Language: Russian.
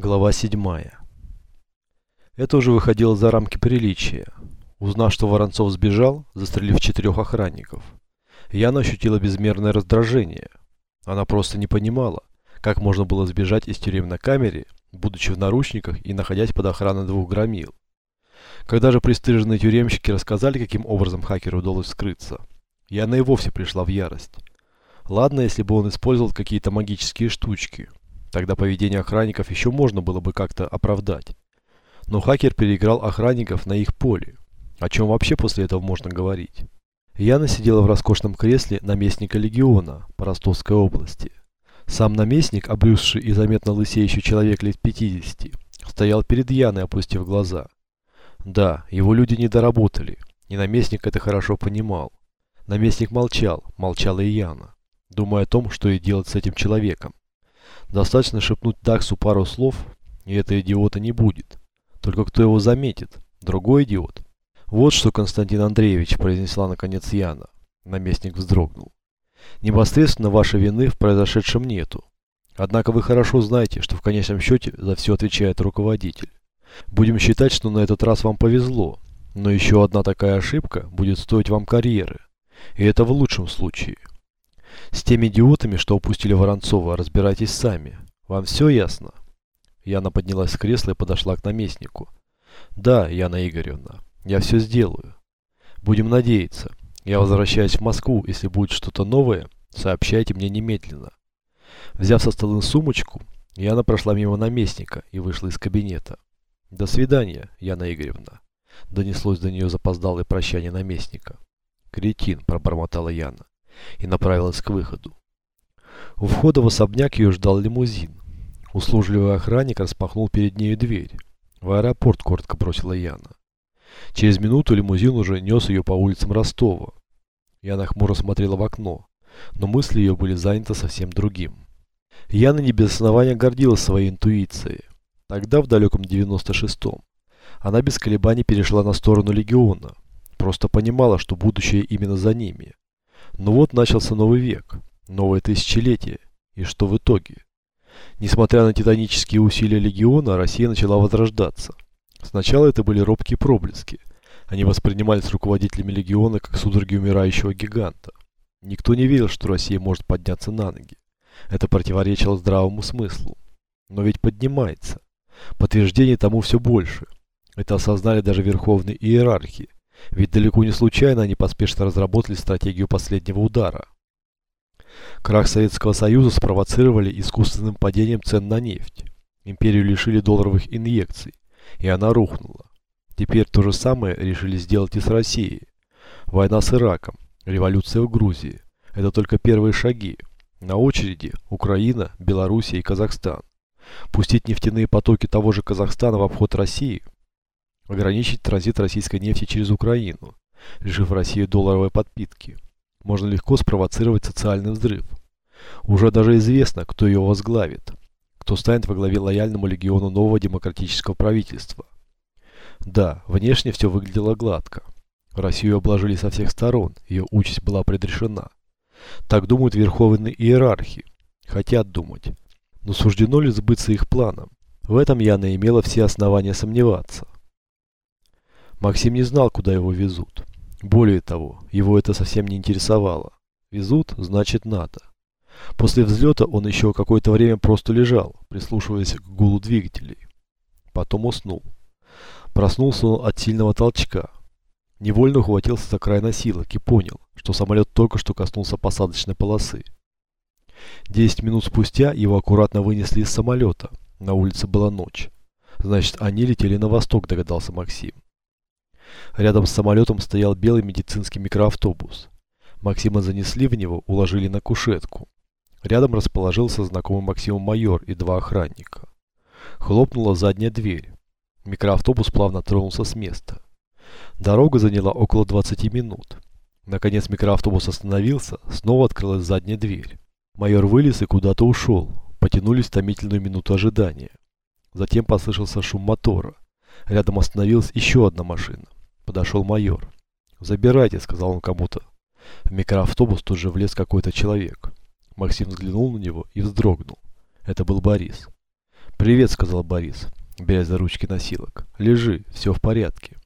Глава 7. Это уже выходило за рамки приличия. Узнав, что Воронцов сбежал, застрелив четырех охранников, Яна ощутила безмерное раздражение. Она просто не понимала, как можно было сбежать из тюремной камеры, будучи в наручниках и находясь под охраной двух громил. Когда же пристыженные тюремщики рассказали, каким образом хакеру удалось скрыться, Яна и вовсе пришла в ярость. Ладно, если бы он использовал какие-то магические штучки – Тогда поведение охранников еще можно было бы как-то оправдать. Но хакер переиграл охранников на их поле. О чем вообще после этого можно говорить? Яна сидела в роскошном кресле наместника легиона по Ростовской области. Сам наместник, обрюзший и заметно лысеющий человек лет 50, стоял перед Яной, опустив глаза. Да, его люди не доработали, и наместник это хорошо понимал. Наместник молчал, молчала и Яна, думая о том, что и делать с этим человеком. Достаточно шепнуть таксу пару слов, и этого идиота не будет. Только кто его заметит? Другой идиот. Вот что, Константин Андреевич, произнесла наконец Яна. Наместник вздрогнул. Непосредственно вашей вины в произошедшем нету. Однако вы хорошо знаете, что в конечном счете за все отвечает руководитель. Будем считать, что на этот раз вам повезло, но еще одна такая ошибка будет стоить вам карьеры. И это в лучшем случае. Теми идиотами, что упустили Воронцова, разбирайтесь сами. Вам все ясно?» Яна поднялась с кресла и подошла к наместнику. «Да, Яна Игоревна, я все сделаю. Будем надеяться. Я возвращаюсь в Москву. Если будет что-то новое, сообщайте мне немедленно». Взяв со стола сумочку, Яна прошла мимо наместника и вышла из кабинета. «До свидания, Яна Игоревна», — донеслось до нее запоздалое прощание наместника. «Кретин», — пробормотала Яна и направилась к выходу. У входа в особняк ее ждал лимузин. Услужливый охранник распахнул перед нею дверь. В аэропорт коротко бросила Яна. Через минуту лимузин уже нес ее по улицам Ростова. Яна хмуро смотрела в окно, но мысли ее были заняты совсем другим. Яна не без основания гордилась своей интуицией. Тогда, в далеком 96-м, она без колебаний перешла на сторону Легиона. Просто понимала, что будущее именно за ними. Но вот начался новый век, новое тысячелетие. И что в итоге? Несмотря на титанические усилия легиона, Россия начала возрождаться. Сначала это были робкие проблески. Они воспринимались руководителями легиона как судороги умирающего гиганта. Никто не верил, что Россия может подняться на ноги. Это противоречило здравому смыслу. Но ведь поднимается. Подтверждений тому все больше. Это осознали даже верховные иерархи. Ведь далеко не случайно они поспешно разработали стратегию последнего удара. Крах Советского Союза спровоцировали искусственным падением цен на нефть. Империю лишили долларовых инъекций, и она рухнула. Теперь то же самое решили сделать и с Россией. Война с Ираком, революция в Грузии – это только первые шаги. На очереди Украина, Белоруссия и Казахстан. Пустить нефтяные потоки того же Казахстана в обход России – ограничить транзит российской нефти через Украину, лишив Россию долларовой подпитки. Можно легко спровоцировать социальный взрыв. Уже даже известно, кто ее возглавит, кто станет во главе лояльному легиону нового демократического правительства. Да, внешне все выглядело гладко. Россию обложили со всех сторон, ее участь была предрешена. Так думают верховные иерархи. Хотят думать. Но суждено ли сбыться их планам? В этом Яна имела все основания сомневаться. Максим не знал, куда его везут. Более того, его это совсем не интересовало. Везут, значит надо. После взлета он еще какое-то время просто лежал, прислушиваясь к гулу двигателей. Потом уснул. Проснулся он от сильного толчка. Невольно ухватился за край носилок и понял, что самолет только что коснулся посадочной полосы. Десять минут спустя его аккуратно вынесли из самолета. На улице была ночь. Значит, они летели на восток, догадался Максим. Рядом с самолетом стоял белый медицинский микроавтобус. Максима занесли в него, уложили на кушетку. Рядом расположился знакомый Максиму майор и два охранника. Хлопнула задняя дверь. Микроавтобус плавно тронулся с места. Дорога заняла около 20 минут. Наконец микроавтобус остановился, снова открылась задняя дверь. Майор вылез и куда-то ушел. Потянулись томительную минуту ожидания. Затем послышался шум мотора. Рядом остановилась еще одна машина. Подошел майор. «Забирайте», — сказал он кому-то. В микроавтобус тут же влез какой-то человек. Максим взглянул на него и вздрогнул. Это был Борис. «Привет», — сказал Борис, беря за ручки носилок. «Лежи, все в порядке».